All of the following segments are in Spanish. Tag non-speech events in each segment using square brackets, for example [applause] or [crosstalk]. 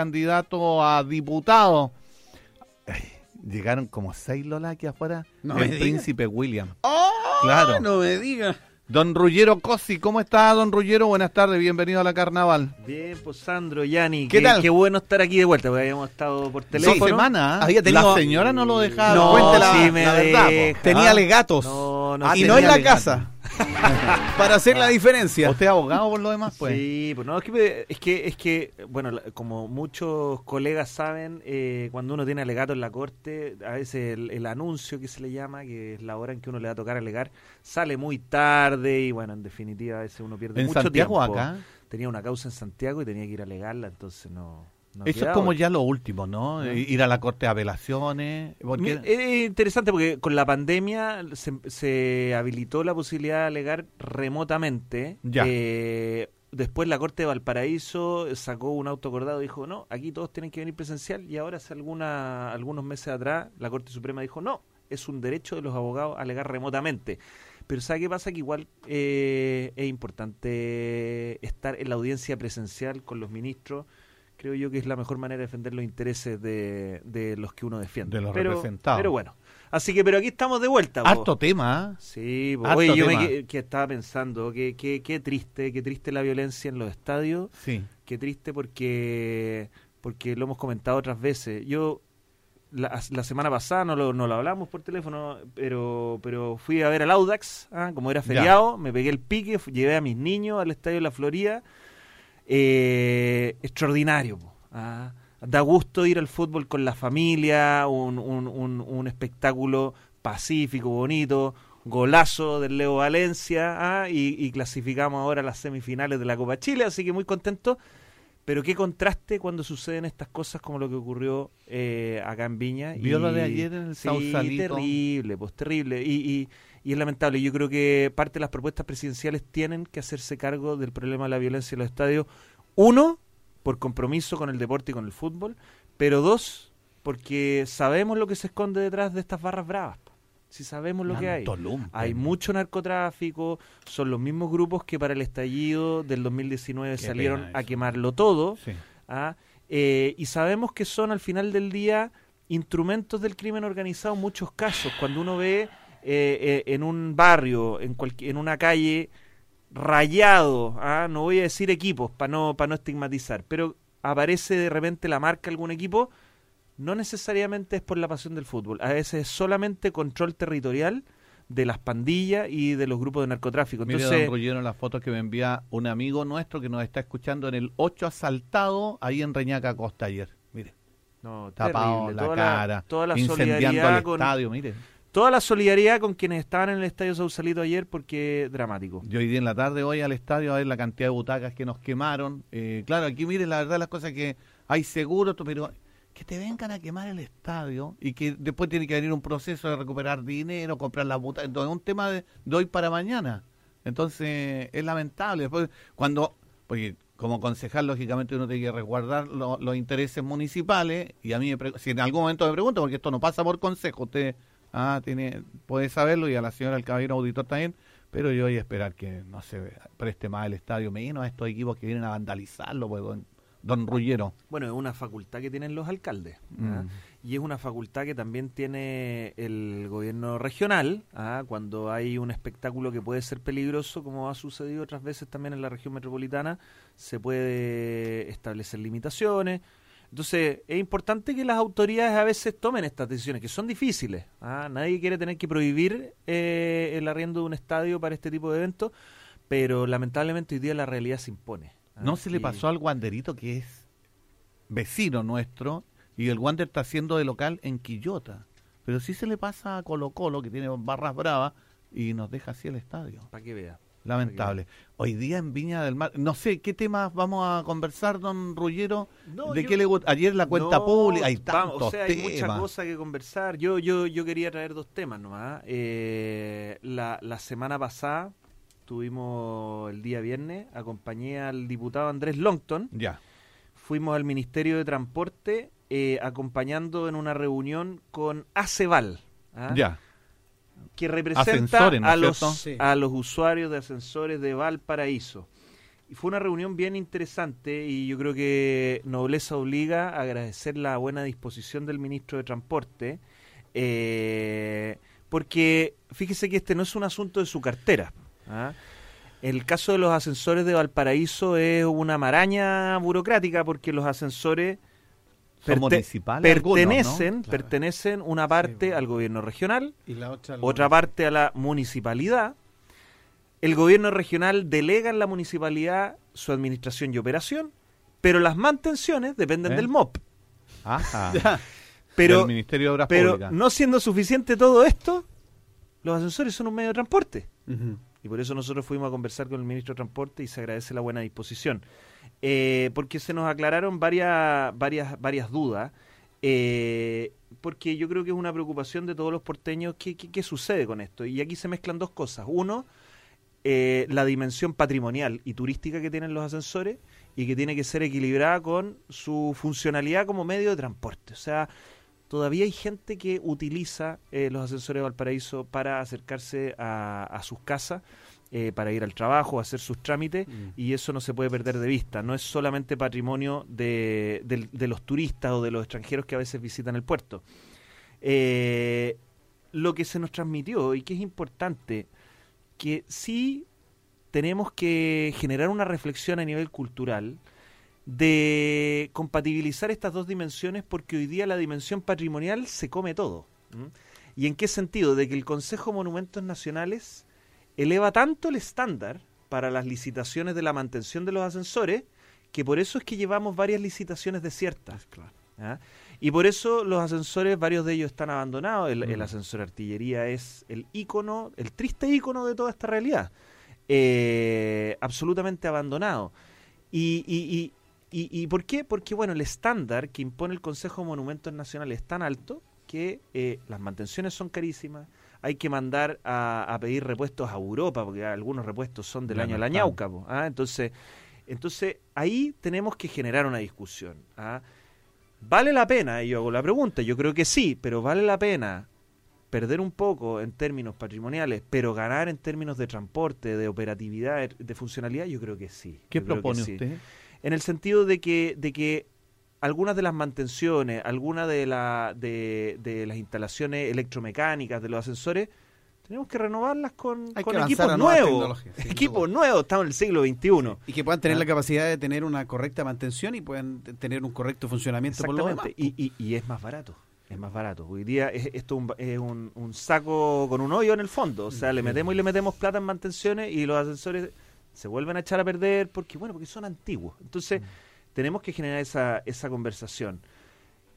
candidato a diputado. Ay, llegaron como seis Lola aquí afuera. No el príncipe William. ¡Oh! Claro. No me diga. Don Rullero Cosi, ¿cómo está, don Rullero? Buenas tardes, bienvenido a la carnaval. Bien, pues Sandro, Yanni, ¿Qué qué, tal? qué bueno estar aquí de vuelta, porque habíamos estado por teléfono. semanas. ¿ah? Había tenido- La señora no lo dejaba. No, la, sí me la verdad, deja. Tenía legatos. No, no Ah, sé. y no en la legatos. casa. [laughs] Para hacer la diferencia. ¿Usted es abogado por lo demás? Pues? Sí, pues no, es que, es que, es que, bueno, como muchos colegas saben, eh, cuando uno tiene alegato en la corte, a veces el, el anuncio que se le llama, que es la hora en que uno le va a tocar alegar, sale muy tarde y bueno, en definitiva a veces uno pierde En mucho Santiago tiempo. acá. Tenía una causa en Santiago y tenía que ir a alegarla, entonces no... no Eso es como ya lo último, ¿no? Ir a la corte de apelaciones. Porque... Es interesante porque con la pandemia se, se habilitó la posibilidad de alegar remotamente. Ya. Eh, después la Corte de Valparaíso sacó un auto acordado y dijo, no, aquí todos tienen que venir presencial. Y ahora hace alguna, algunos meses atrás la Corte Suprema dijo, no, es un derecho de los abogados alegar remotamente. Pero ¿sabe qué pasa? Que igual eh, es importante estar en la audiencia presencial con los ministros. Creo yo que es la mejor manera de defender los intereses de, de los que uno defiende. De los pero, representados. Pero bueno. Así que, pero aquí estamos de vuelta. po. Harto tema, ¿ah? Sí. Harto oye, yo me que, que estaba pensando que, que, qué triste, qué triste la violencia en los estadios. Sí. Qué triste porque porque lo hemos comentado otras veces. Yo la, la semana pasada no lo, no lo hablamos por teléfono, pero pero fui a ver al Audax, ah, como era feriado, me pegué el pique, llevé a mis niños al estadio de la Florida. Eh, extraordinario. ah. Da gusto ir al fútbol con la familia, un, un, un, un espectáculo pacífico, bonito, golazo del Leo Valencia ah, y, y clasificamos ahora las semifinales de la Copa Chile, así que muy contento. Pero qué contraste cuando suceden estas cosas como lo que ocurrió eh, acá en Viña. ¿Vio lo de ayer en el sí, Sausalito? terrible, pues terrible. Y, y, y es lamentable. Yo creo que parte de las propuestas presidenciales tienen que hacerse cargo del problema de la violencia en los estadios. Uno, por compromiso con el deporte y con el fútbol. Pero dos, porque sabemos lo que se esconde detrás de estas barras bravas. Si sabemos lo que hay. Lumpen. Hay mucho narcotráfico, son los mismos grupos que para el estallido del 2019 Qué salieron a quemarlo todo. Sí. ¿ah? Eh, y sabemos que son al final del día instrumentos del crimen organizado en muchos casos. Cuando uno ve eh, eh, en un barrio, en, en una calle, rayado, ¿ah? no voy a decir equipos para no, para no estigmatizar, pero aparece de repente la marca algún equipo, no necesariamente es por la pasión del fútbol, a veces es solamente control territorial de las pandillas y de los grupos de narcotráfico. Mire, Entonces, don Rullero, las fotos que me envía un amigo nuestro que nos está escuchando en el 8 asaltado ahí en Reñaca Costa ayer. Mire, no, tapado terrible. la toda cara, toda la incendiando solidaridad el con, estadio, mire. Toda la solidaridad con quienes estaban en el Estadio Sausalito ayer porque dramático. Yo iría en la tarde hoy al estadio a ver la cantidad de butacas que nos quemaron. Eh, claro, aquí mire la verdad las cosas que hay seguro, pero que te vengan a quemar el estadio y que después tiene que venir un proceso de recuperar dinero, comprar las butacas. Entonces es un tema de, hoy para mañana. Entonces es lamentable. Después, cuando, porque como concejal, lógicamente uno tiene que resguardar lo- los intereses municipales y a mí, me si en algún momento me pregunto, porque esto no pasa por consejo, usted ah, tiene, puede saberlo y a la señora el caballero auditor también, pero yo voy a esperar que no se preste más el estadio, menos a estos equipos que vienen a vandalizarlo, pues, don, don Rullero. Bueno, es una facultad que tienen los alcaldes. ¿ah? Mm. Y es una facultad que también tiene el gobierno regional, ¿ah? cuando hay un espectáculo que puede ser peligroso, como ha sucedido otras veces también en la región metropolitana, se puede establecer limitaciones. Entonces, es importante que las autoridades a veces tomen estas decisiones, que son difíciles. ¿ah? Nadie quiere tener que prohibir eh, el arriendo de un estadio para este tipo de eventos, pero lamentablemente hoy día la realidad se impone. ¿ah? ¿No se le pasó al Wanderito que es vecino nuestro y el Wander está haciendo de local en Quillota? Pero sí se le pasa a Colo Colo, que tiene barras bravas, y nos deja así el estadio. Para que vea. Lamentable. Hoy día en Viña del Mar, no sé, ¿qué temas vamos a conversar, don Rullero? No, ¿De yo- qué le? Ayer la cuenta No, pública, hay tantos o sea, hay temas. muchas cosas que conversar. Yo, yo, yo quería traer dos temas nomás. Eh, la, la semana pasada tuvimos el día viernes, acompañé al diputado Andrés Longton, Ya, fuimos al Ministerio de Transporte eh, acompañando en una reunión con ACEVAL. ¿ah? ya. Que representa Ascensores, ¿no es a, los? Sí. a los usuarios de ascensores de Valparaíso. Y fue una reunión bien interesante y yo creo que Nobleza obliga a agradecer la buena disposición del ministro de Transporte, eh, porque fíjese que este no es un asunto de su cartera. ¿ah? El caso de los ascensores de Valparaíso es una maraña burocrática porque los ascensores perte- municipales algunos, ¿no? pertenecen, pertenecen una parte al gobierno regional, Y la otra, otra parte a la municipalidad. El gobierno regional delega en la municipalidad su administración y operación, pero las mantenciones dependen ¿Eh? del MOP. Ajá. [laughs] Pero, Del Ministerio de Obras pero Públicas. no siendo suficiente todo esto, los ascensores son un medio de transporte. Ujú. Y por eso nosotros fuimos a conversar con el ministro de Transporte y se agradece la buena disposición. Eh, porque se nos aclararon varias, varias, varias dudas. eh, porque yo creo que es una preocupación de todos los porteños. ¿Qué, qué, sucede con esto? Y aquí se mezclan dos cosas. Uno, eh, la dimensión patrimonial y turística que tienen los ascensores y que tiene que ser equilibrada con su funcionalidad como medio de transporte. O sea, todavía hay gente que utiliza eh, los ascensores de Valparaíso para acercarse a, a sus casas, eh, para ir al trabajo, hacer sus trámites, Mm. y eso no se puede perder de vista. No es solamente patrimonio de, del- de los turistas o de los extranjeros que a veces visitan el puerto. Eh, lo que se nos transmitió y que es importante, que sí tenemos que generar una reflexión a nivel cultural de compatibilizar estas dos dimensiones porque hoy día la dimensión patrimonial se come todo. ¿Y en qué sentido? De que el Consejo de Monumentos Nacionales eleva tanto el estándar para las licitaciones de la mantención de los ascensores que por eso es que llevamos varias licitaciones desiertas. ¿ah? Y por eso los ascensores, varios de ellos están abandonados. El, el Mm. ascensor artillería es el ícono, el triste ícono de toda esta realidad. Eh, absolutamente abandonado. Y, y, y, y, por qué? Porque bueno, el estándar que impone el Consejo de Monumentos Nacionales es tan alto que eh, las mantenciones son carísimas. Hay que mandar a, a pedir repuestos a Europa, porque algunos repuestos son del año no la ñauca. po, ¿ah? Entonces, entonces, ahí tenemos que generar una discusión. ¿ah? ¿Vale la pena? Y yo hago la pregunta, yo creo que sí, pero ¿vale la pena perder un poco en términos patrimoniales, pero ganar en términos de transporte, de operatividad, de funcionalidad? Yo creo que sí. ¿Qué propone sí. En el sentido de que, de que algunas de las mantenciones, algunas de, la, de, de las instalaciones electromecánicas, de los ascensores, tenemos que renovarlas con, que equipos nuevos. Equipos nuevos, estamos en el siglo XXI. Y que puedan tener Ah. la capacidad de tener una correcta mantención y puedan tener un correcto funcionamiento por lo demás. Exactamente. Y, y, y es más barato. Es más barato. Hoy día es, esto un- es un, un saco con un hoyo en el fondo. O sea, le metemos y le metemos plata en mantenciones y los ascensores se vuelven a echar a perder porque, bueno, porque son antiguos. Entonces, tenemos que generar esa, esa conversación.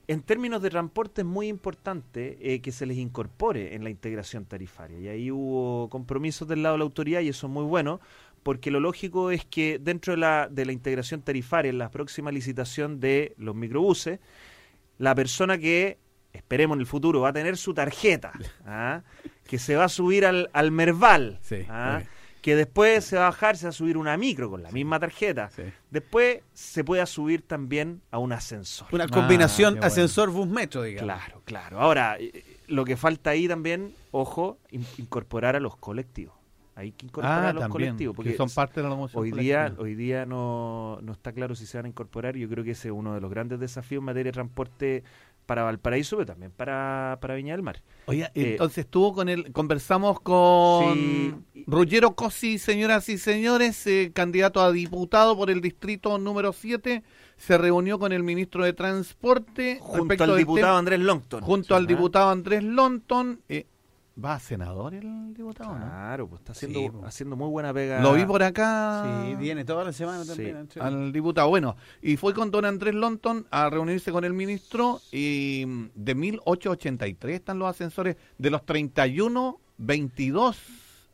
En términos de transporte es muy importante eh, que se les incorpore en la integración tarifaria. Y ahí hubo compromisos del lado de la autoridad y eso es muy bueno, porque lo lógico es que dentro de la, de la integración tarifaria, en la próxima licitación de los microbuses, la persona que, esperemos en el futuro, va a tener su tarjeta, [laughs] ¿ah? que se va a subir al, al Merval, Sí, ¿ah? Que después se va a bajar, se va a subir una micro con la misma tarjeta. Sí. Después se pueda subir también a un ascensor. Una Ah, combinación qué bueno. ascensor-bus-metro, digamos. Claro, claro. Ahora, eh, lo que falta ahí también, ojo, in- incorporar a los colectivos. Hay que incorporar Ah, a los también. colectivos. Porque que son parte de la hoy día, hoy día no, no está claro si se van a incorporar. Yo creo que ese es uno de los grandes desafíos en materia de transporte para Valparaíso, pero también para, para Viña del Mar. Oye, Eh, entonces estuvo con él, conversamos con Sí. Ruggero Cosi, señoras y señores, eh, candidato a diputado por el distrito número 7, se reunió con el ministro de Transporte Junto respecto al del diputado tema- Andrés Longton. junto al diputado Andrés Lonton. eh, ¿Va a senador el diputado? no? Claro, pues está haciendo, Sí, pues. haciendo muy buena pega. Lo vi por acá. Sí, viene toda la semana también. sí. al diputado. Bueno, y fue con don Andrés Lonton a reunirse con el ministro y de 1883 están los ascensores, de los 31, 22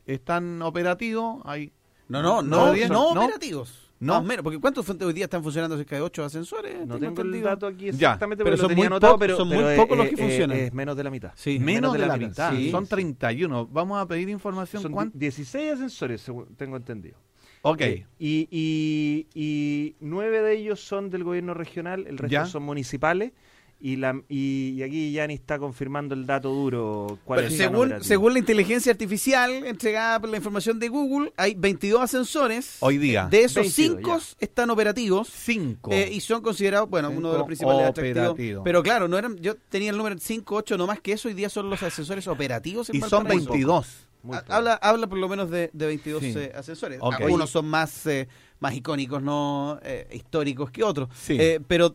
están operativos. Hay No, no, No, no, bien, no, no. operativos. No. Más o menos, porque ¿cuántos hoy día están funcionando cerca de 8 ascensores? No tengo el entendido. dato aquí Ya, exactamente, pero pero, son lo tenía muy anotado, pero, son muy pero es- pocos los es- que funcionan. Es, menos de la mitad. Sí. menos, de, la, mitad. sí. Son 31. Vamos a pedir información. Son ¿Cuánto? 16 ascensores, tengo entendido. Ok. Eh, y, y, y nueve de ellos son del gobierno regional, el resto Ya. son municipales. Y, la, y, y aquí Yanni está confirmando el dato duro. ¿Cuál Bueno, es según, operativo? según la inteligencia artificial entregada por la información de Google, hay 22 ascensores. Hoy día. De esos 22 5 están operativos. Cinco. eh, y son considerados, bueno, uno de los principales atractivos. operativos. Pero claro, no eran, yo tenía el número 5, 8, no más que eso. Hoy día son los ascensores operativos. En y son Valparaíso. 22. Muy Ha- poco. Habla, habla por lo menos de, de 22 Sí. eh, ascensores. Ok. Algunos son más, eh, más icónicos, no eh, históricos que otros. Sí. Eh, pero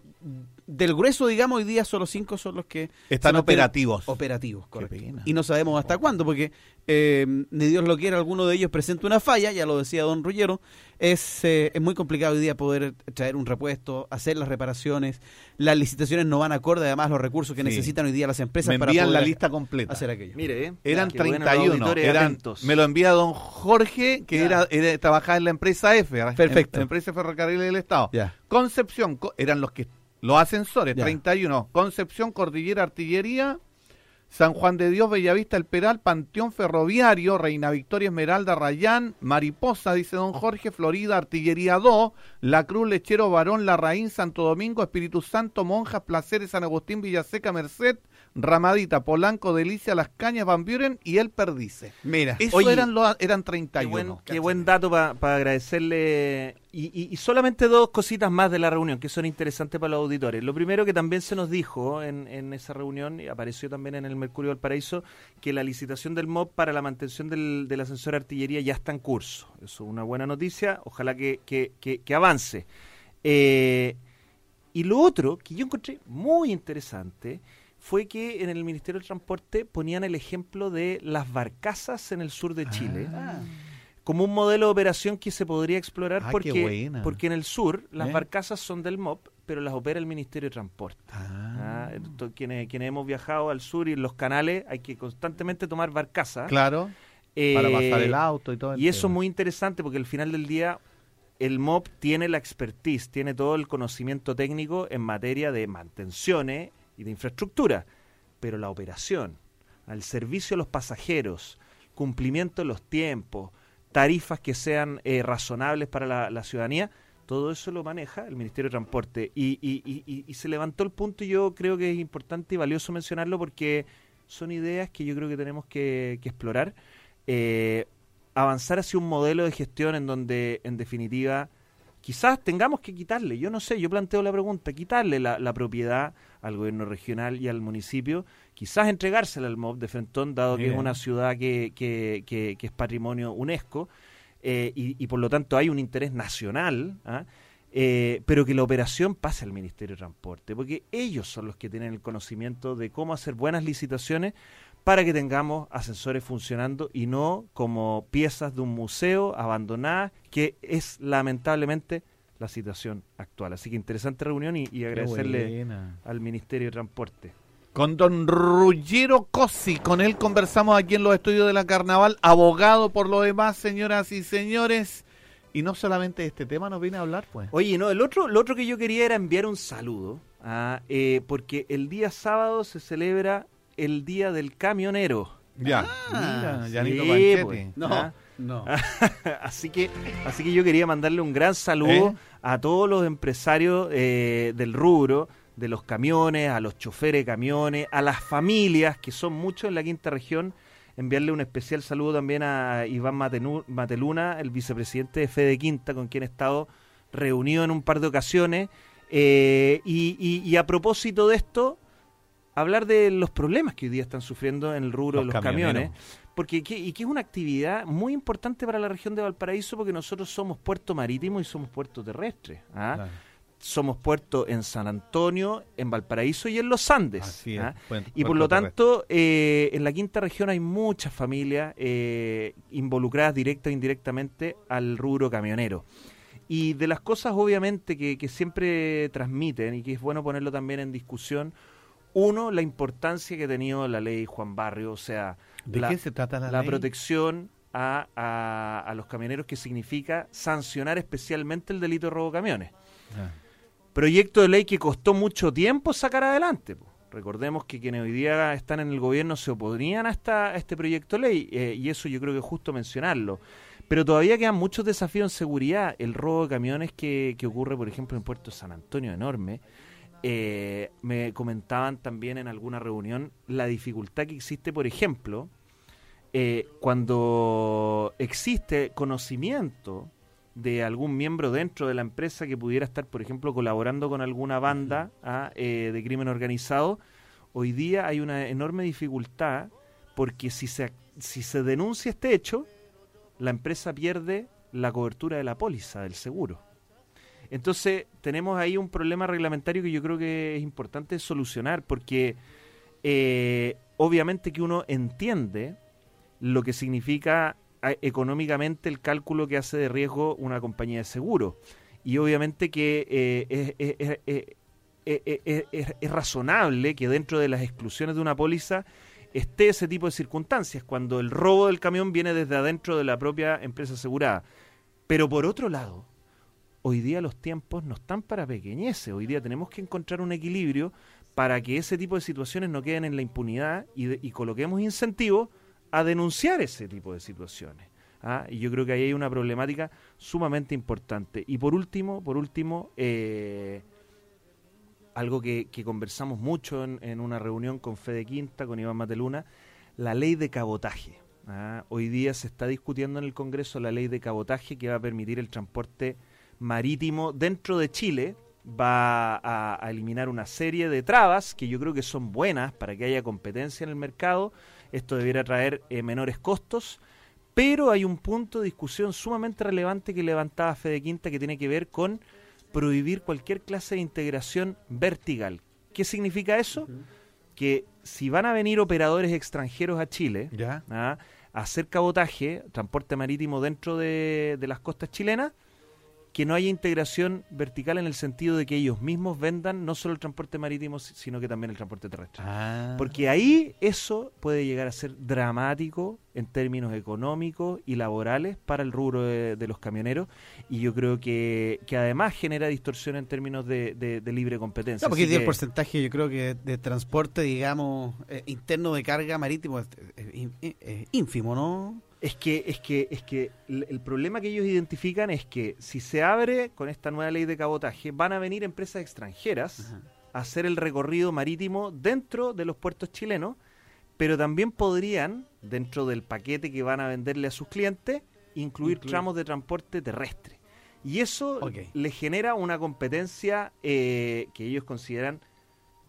del grueso, digamos, hoy día solo 5 son los que Están operativos. Operativos, correcto. Y no sabemos hasta cuándo, porque eh, ni Dios lo quiera, alguno de ellos presenta una falla, ya lo decía don Rullero, es, eh, es muy complicado hoy día poder traer un repuesto, hacer las reparaciones, las licitaciones no van acorde, además los recursos que Sí. necesitan hoy día las empresas Me para envían poder la lista completa. hacer aquello. Mire, eh, Eran bueno, los 31. auditores Eran, me lo envía don Jorge, que era, era- trabajaba en la empresa F. en- Perfecto. en empresa Ferrocarriles del Estado. Ya. Concepción, co- eran los que los ascensores, Ya. 31. Concepción, Cordillera, Artillería, San Juan de Dios, Bellavista, El Peral, Panteón Ferroviario, Reina Victoria, Esmeralda, Rayán, Mariposa, dice don Jorge, Florida, Artillería 2, La Cruz, Lechero, Varón, La Raín, Santo Domingo, Espíritu Santo, Monjas, Placeres, San Agustín, Villaseca, Merced, Ramadita, Polanco, Delicia, Las Cañas, Van Buren y El Perdice. Mira, Eso Oye, eran, los, eran Qué 31. buen, qué buen dato para agradecerle. Y, y- y solamente dos cositas más de la reunión que son interesantes para los auditores. Lo primero que también se nos dijo en, en esa reunión, y apareció también en el Mercurio del Paraíso, que la licitación del MOB para la mantención del, del ascensor de artillería ya está en curso. Eso es una buena noticia. Ojalá que, que- que- que avance. Eh, y lo otro que yo encontré muy interesante fue que en el Ministerio del Transporte ponían el ejemplo de las barcazas en el sur de Chile como un modelo de operación que se podría explorar Ah, porque, porque en el sur las ¿Eh? barcazas son del MOP, pero las opera el Ministerio de Transporte. Ah, Ah, quienes, quienes hemos viajado al sur y en los canales hay que constantemente tomar barcazas. claro, Eh, para pasar el auto y todo. el y eso es muy interesante porque al final del día el MOP tiene la expertise, tiene todo el conocimiento técnico en materia de mantenciones de infraestructura, pero la operación, al servicio a los pasajeros, cumplimiento de los tiempos, tarifas que sean eh, razonables para la, ciudadanía, todo eso lo maneja el Ministerio de Transporte. Y, y- y- y- y se levantó el punto y yo creo que es importante y valioso mencionarlo porque son ideas que yo creo que tenemos que, que explorar. Eh, avanzar hacia un modelo de gestión en donde, en definitiva, quizás tengamos que quitarle, yo no sé, yo planteo la pregunta, quitarle la, la propiedad al gobierno regional y al municipio, quizás entregársela al MOB de Fentón, dado que es una ciudad que, que, que- que es patrimonio UNESCO, eh, y, y por lo tanto hay un interés nacional, ¿ah? Eh, pero que la operación pase al Ministerio de Transporte, porque ellos son los que tienen el conocimiento de cómo hacer buenas licitaciones para que tengamos ascensores funcionando y no como piezas de un museo abandonadas, que es lamentablemente la situación actual. Así que interesante reunión y, agradecerle al Ministerio de Transporte. Con don Ruggero Cosi, con él conversamos aquí en los estudios de la Carnaval, abogado por lo demás, señoras y señores. Y no solamente de este tema nos viene a hablar, pues. Oye, no, el otro, lo otro que yo quería era enviar un saludo, ah, eh, porque el día sábado se celebra el Día del Camionero. Ya, Ah, mira, Yanito sí, Panchetti. pues. no, Ah. no. [laughs] así que así que yo quería mandarle un gran saludo ¿Eh? a todos los empresarios eh, del rubro de los camiones a los choferes de camiones a las familias que son muchos en la quinta región enviarle un especial saludo también a Iván Matenu- Mateluna el vicepresidente de Fede Quinta con quien he estado reunido en un par de ocasiones Eh, y, y- y a propósito de esto hablar de los problemas que hoy día están sufriendo en el rubro Los de los camioneros. camiones porque que, y que es una actividad muy importante para la región de Valparaíso porque nosotros somos puerto marítimo y somos puerto terrestre. ¿ah? Claro, Somos puerto en San Antonio, en Valparaíso y en los Andes. así es. ¿ah? Y por lo tanto, eh, en la quinta región hay muchas familias eh, involucradas directa o indirectamente al rubro camionero. Y de las cosas, obviamente, que, que siempre transmiten y que es bueno ponerlo también en discusión, uno, la importancia que ha tenido la ley Juan Barrio, o sea, ¿De la, qué se trata la, la ley? protección a, a- a los camioneros, que significa sancionar especialmente el delito de robo de camiones. Ah. Proyecto de ley que costó mucho tiempo sacar adelante. po. Recordemos que quienes hoy día están en el gobierno se oponían a, esta, a este proyecto de ley, eh, y eso yo creo que es justo mencionarlo. Pero todavía quedan muchos desafíos en seguridad. El robo de camiones que, que ocurre, por ejemplo, en Puerto San Antonio, enorme. Eh, me comentaban también en alguna reunión la dificultad que existe, por ejemplo, eh, cuando existe conocimiento de algún miembro dentro de la empresa que pudiera estar, por ejemplo, colaborando con alguna banda ah, eh, de crimen organizado, hoy día hay una enorme dificultad porque si se, si se denuncia este hecho, la empresa pierde la cobertura de la póliza del seguro. Entonces tenemos ahí un problema reglamentario que yo creo que es importante solucionar porque eh, obviamente que uno entiende lo que significa económicamente el cálculo que hace de riesgo una compañía de seguro. Y obviamente que eh, es, es, razonable que dentro de las exclusiones de una póliza esté ese tipo de circunstancias, cuando el robo del camión viene desde adentro de la propia empresa asegurada. Pero por otro lado, hoy día los tiempos no están para pequeñeces, hoy día tenemos que encontrar un equilibrio para que ese tipo de situaciones no queden en la impunidad y, y coloquemos incentivos a denunciar ese tipo de situaciones. ¿ah? Y yo creo que ahí hay una problemática sumamente importante. Y por último, por último, eh, algo que, conversamos mucho en, una reunión con Fede Quinta, con Iván Mateluna, la ley de cabotaje. ¿ah? Hoy día se está discutiendo en el Congreso la ley de cabotaje que va a permitir el transporte marítimo dentro de Chile. Va a eliminar una serie de trabas que yo creo que son buenas para que haya competencia en el mercado esto debiera traer eh, menores costos, pero hay un punto de discusión sumamente relevante que levantaba Fede Quinta que tiene que ver con prohibir cualquier clase de integración vertical. ¿Qué significa eso? Que si van a venir operadores extranjeros a Chile ¿ah? a hacer cabotaje, transporte marítimo dentro de las costas chilenas, que no haya integración vertical en el sentido de que ellos mismos vendan no solo el transporte marítimo, sino que también el transporte terrestre. Ah. Porque ahí eso puede llegar a ser dramático en términos económicos y laborales para el rubro de, los camioneros y yo creo que, que, además genera distorsión en términos de, libre competencia. No, porque el porcentaje yo creo que de transporte, digamos, eh, interno de carga marítimo es ínfimo, ¿no? Es que, es que, es que el problema que ellos identifican es que si se abre con esta nueva ley de cabotaje, van a venir empresas extranjeras a hacer el recorrido marítimo dentro de los puertos chilenos, pero también podrían, dentro del paquete que van a venderle a sus clientes, incluir, tramos de transporte terrestre. Y eso le genera una competencia eh, que ellos consideran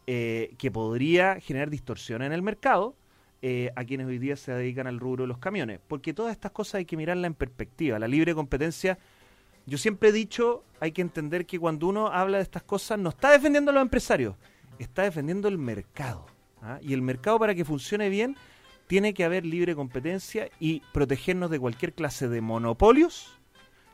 eh, que podría generar distorsión en el mercado eh, a quienes hoy día se dedican al rubro de los camiones. Porque todas estas cosas hay que mirarla en perspectiva. La libre competencia, yo siempre he dicho, hay que entender que cuando uno habla de estas cosas no está defendiendo a los empresarios, está defendiendo el mercado. ¿ah? Y el mercado para que funcione bien tiene que haber libre competencia y protegernos de cualquier clase de monopolios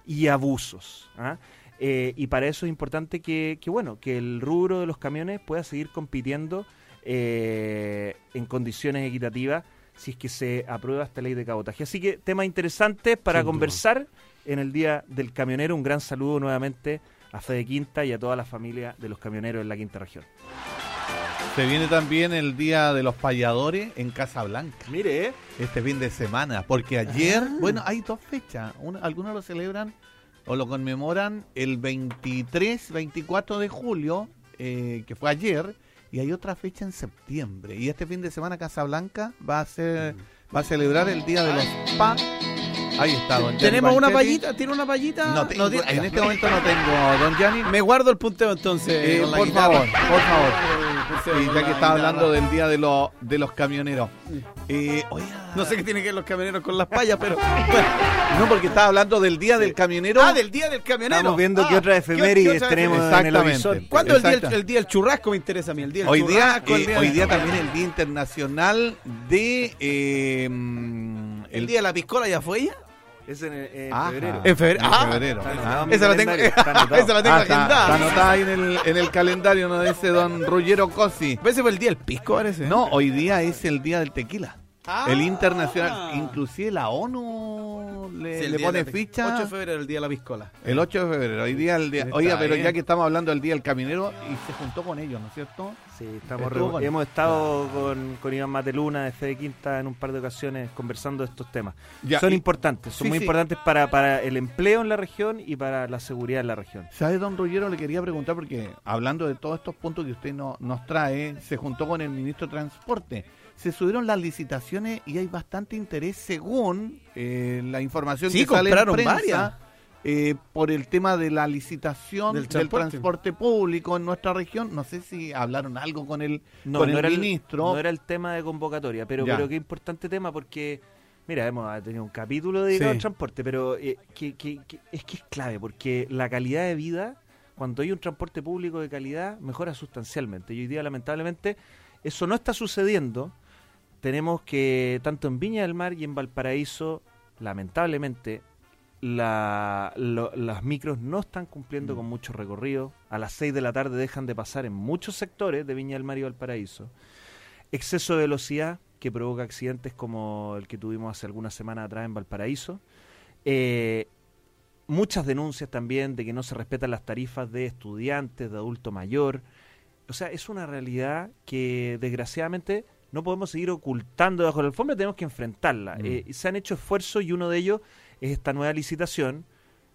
y abusos. ¿ah? Eh, y para eso es importante que, que, bueno, que el rubro de los camiones pueda seguir compitiendo eh, en condiciones equitativas si es que se aprueba esta ley de cabotaje. Así que tema interesante para conversar en el Día del Camionero. Un gran saludo nuevamente a Fede Quinta y a toda la familia de los camioneros en la quinta región. Se viene también el Día de los Payadores en Casablanca. Mire, ¿eh? este fin de semana, porque ayer, ah. bueno, hay dos fechas. algunos lo celebran o lo conmemoran el 23, 24 de julio, eh, que fue ayer, y hay otra fecha en septiembre. Y este fin de semana Casablanca va a ser va a celebrar el Día de los Pa. Ahí está, don ¿Tenemos una payita? ¿Tiene una payita? No, en este momento no tengo, don Gianni. Me guardo el punteo entonces. Eh, por favor, por favor. Sí, ya que está hablando del día de, los de los camioneros. Eh, no sé qué tiene que ver los camioneros con las payas, pero. no, porque estaba hablando del día del camionero. Ah, del día del camionero. Estamos viendo ah, qué otra efemérides tenemos en el. ¿Cuándo el día, el día del churrasco me interesa a mí? El día hoy, día, eh, hoy día también el Día Internacional de. Eh, el, día de la piscola ya fue ella. Es en, febrero. En febrero. Ah, febrero. esa, la tengo, [laughs] esa la tengo ah, agendada. Está, anotada ahí en el, en el calendario, ¿no? Dice don Ruggero Cosi. Ese fue el día del pisco, parece. No, hoy día es el día del tequila. El internacional. Inclusive la ONU le, Sí, el le día pone la- ficha. 8 de febrero, el día de la piscola. El 8 de febrero, hoy día el día. Oiga, pero bien. ya que estamos hablando del día del caminero y se juntó con ellos, ¿no es cierto? Sí, estamos con- hemos estado con, con Iván Mateluna de Fede Quinta en un par de ocasiones conversando de estos temas. Ya, son y- importantes, son Sí, muy sí. importantes para, para el empleo en la región y para la seguridad en la región. ¿Sabe, don Ruggiero? Le quería preguntar porque hablando de todos estos puntos que usted no- nos trae, se juntó con el ministro de Transporte. Se subieron las licitaciones y hay bastante interés según eh, la información Sí, que sale en prensa, varias. eh, por el tema de la licitación Del del, transporte. transporte. público en nuestra región. No sé si hablaron algo con el, No, con no el era ministro. El, no era el tema de convocatoria, pero, Ya. pero qué importante tema porque, mira, hemos tenido un capítulo dedicado Sí. al transporte, pero eh, que, que- que- es que es clave porque la calidad de vida, cuando hay un transporte público de calidad, mejora sustancialmente. Y hoy día, lamentablemente, eso no está sucediendo. Tenemos que, tanto en Viña del Mar y en Valparaíso, lamentablemente, la- lo- las micros no están cumpliendo Mm. con mucho recorrido. A las 6 de la tarde dejan de pasar en muchos sectores de Viña del Mar y Valparaíso. Exceso de velocidad que provoca accidentes como el que tuvimos hace algunas semanas atrás en Valparaíso. Eh, muchas denuncias también de que no se respetan las tarifas de estudiantes, de adulto mayor. O sea, es una realidad que desgraciadamente no podemos seguir ocultando bajo la alfombra, tenemos que enfrentarla. Mm. Eh, se han hecho esfuerzos y uno de ellos es esta nueva licitación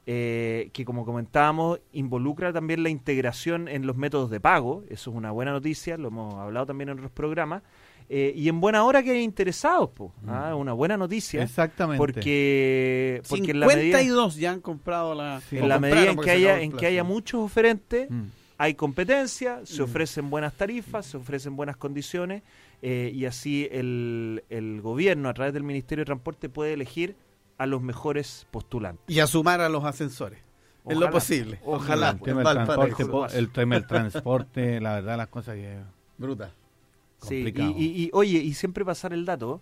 eh, que, como comentábamos, involucra también la integración en los métodos de pago. Eso es una buena noticia, lo hemos hablado también en otros programas. Eh, y en buena hora que hay interesados, po, ¿ah? Mm. una buena noticia. Exactamente. Porque, porque en la medida, 52 ya han comprado la. Sí. en la medida en que haya, en que haya muchos oferentes, Mm. hay competencia, se ofrecen buenas tarifas, se ofrecen buenas condiciones eh, y así el, el gobierno a través del Ministerio de Transporte puede elegir a los mejores postulantes. Y a sumar a los ascensores. en lo Ojalá, posible. ojalá. Ojalá. el tema, del transporte, po- el tema del transporte, la verdad, las cosas que. Bruta. Sí, y, y- y, oye, y siempre pasar el dato.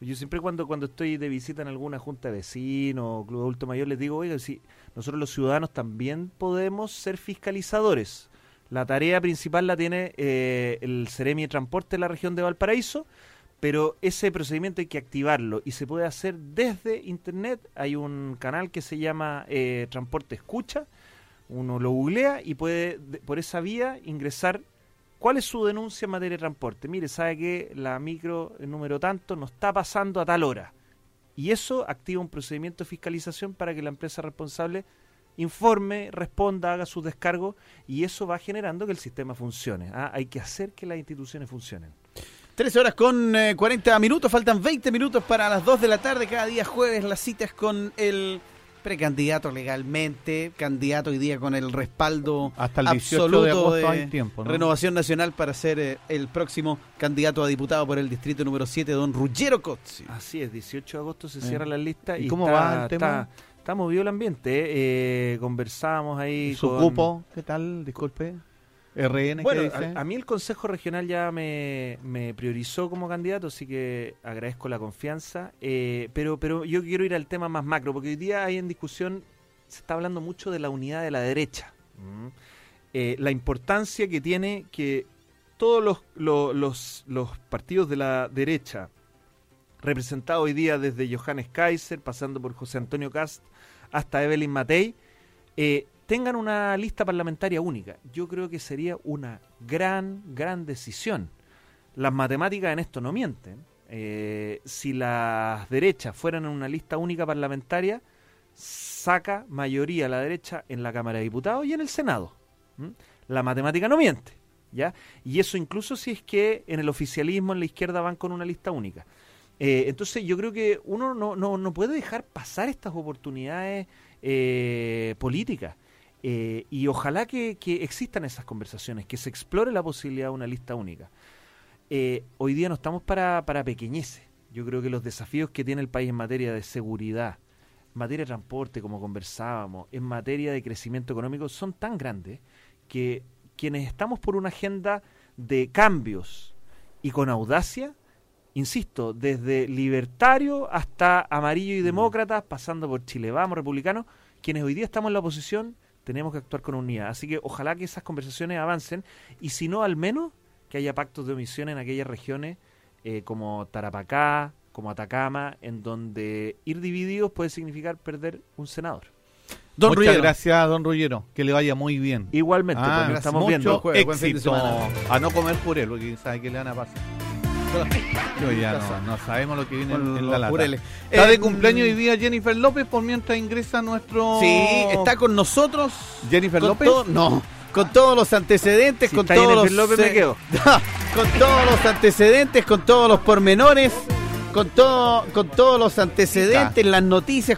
Yo siempre cuando, cuando estoy de visita en alguna junta de vecinos o club de adulto mayor les digo, oiga, si nosotros los ciudadanos también podemos ser fiscalizadores. La tarea principal la tiene eh, el Ceremi de Transporte de la región de Valparaíso, pero ese procedimiento hay que activarlo y se puede hacer desde internet. Hay un canal que se llama eh, Transporte Escucha, uno lo googlea y puede de- por esa vía ingresar cuál es su denuncia en materia de transporte. Mire, sabe que la micro el número tanto no está pasando a tal hora. Y eso activa un procedimiento de fiscalización para que la empresa responsable informe, responda, haga sus descargos y eso va generando que el sistema funcione. ¿ah? Hay que hacer que las instituciones funcionen. 13 horas con eh, 40 minutos, faltan 20 minutos para las 2 de la tarde. Cada día jueves las citas con el precandidato legalmente, candidato hoy día con el respaldo Hasta el 18 absoluto de agosto de hay tiempo, ¿no? Renovación Nacional para ser eh, el próximo candidato a diputado por el distrito número 7, don Ruggero Cozzi. Así es, 18 de agosto se Eh. cierra la lista. ¿Y ¿Y, cómo está- va el tema? Está, está movido el ambiente. ¿eh? Eh, conversábamos ahí ¿Su con... cupo? ¿Qué tal? Disculpe. RN, Bueno, ¿qué dice? a, a mí el Consejo Regional ya me, me priorizó como candidato, así que agradezco la confianza. eh, pero, pero yo quiero ir al tema más macro, porque hoy día hay en discusión, se está hablando mucho de la unidad de la derecha. Eh, la importancia que tiene que todos los, lo- los, los partidos de la derecha, representados hoy día desde Johannes Kaiser, pasando por José Antonio Cast, hasta Evelyn Matei, eh, tengan una lista parlamentaria única. Yo creo que sería una gran, gran decisión. Las matemáticas en esto no mienten. Eh, si las derechas fueran en una lista única parlamentaria, saca mayoría la derecha en la Cámara de Diputados y en el Senado. ¿m? La matemática no miente. ¿ya? Y eso incluso si es que en el oficialismo, en la izquierda, van con una lista única. Eh, entonces yo creo que uno no, no, no puede dejar pasar estas oportunidades eh, políticas. Eh, y ojalá que, que existan esas conversaciones, que se explore la posibilidad de una lista única. Eh, hoy día no estamos para, para pequeñeces. Yo creo que los desafíos que tiene el país en materia de seguridad, en materia de transporte, como conversábamos, en materia de crecimiento económico, son tan grandes que quienes estamos por una agenda de cambios y con audacia, insisto, desde libertario hasta amarillo y demócratas, pasando por Chile Vamos, republicanos, quienes hoy día estamos en la oposición, tenemos que actuar con unidad. Así que ojalá que esas conversaciones avancen y si no, al menos que haya pactos de omisión en aquellas regiones eh, como Tarapacá, como Atacama, en donde ir divididos puede significar perder un senador. Don Muchas gracias, don Rullero. Que le vaya muy bien. Igualmente, Ah, porque estamos mucho viendo. Éxito. A no comer puré, porque sabe que le van a pasar. Yo [laughs] ya no, no sabemos lo que viene en, la lata. Está de cumpleaños hoy día Jennifer López por mientras ingresa nuestro... Sí, está con nosotros. Jennifer con López. no, con todos los antecedentes, Si con todos Jennifer los López, me quedo. [laughs] con todos los antecedentes, con todos los pormenores, con todo, con todos los antecedentes, las noticias,